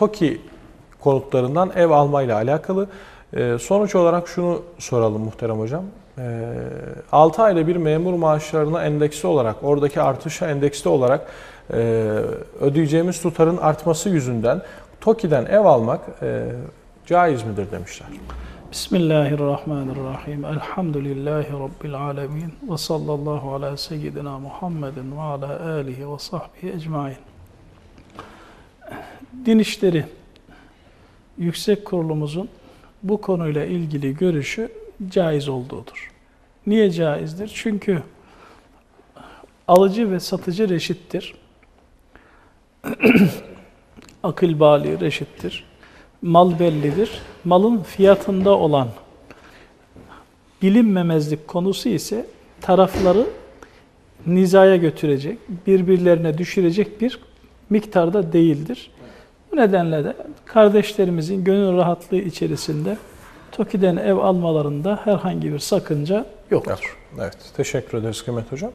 TOKİ konutlarından ev almayla alakalı. E, sonuç olarak şunu soralım muhterem hocam. E, 6 ayda bir memur maaşlarına endeksli olarak, oradaki artışa endeksli olarak e, ödeyeceğimiz tutarın artması yüzünden TOKİ'den ev almak e, caiz midir demişler. Bismillahirrahmanirrahim. Elhamdülillahi Rabbil alemin. Ve sallallahu ala seyyidina Muhammedin ve ala alihi ve sahbihi ecmain. Din İşleri Yüksek Kurulumuzun bu konuyla ilgili görüşü caiz olduğudur. Niye caizdir? Çünkü alıcı ve satıcı reşittir. Akıl bali reşittir. Mal bellidir. Malın fiyatında olan bilinmemezlik konusu ise tarafları nizaya götürecek, birbirlerine düşürecek bir miktarda değildir. Bu nedenle de kardeşlerimizin gönül rahatlığı içerisinde TOKİ'den ev almalarında herhangi bir sakınca yoktur. Evet, teşekkür ederiz Kıymet Hocam.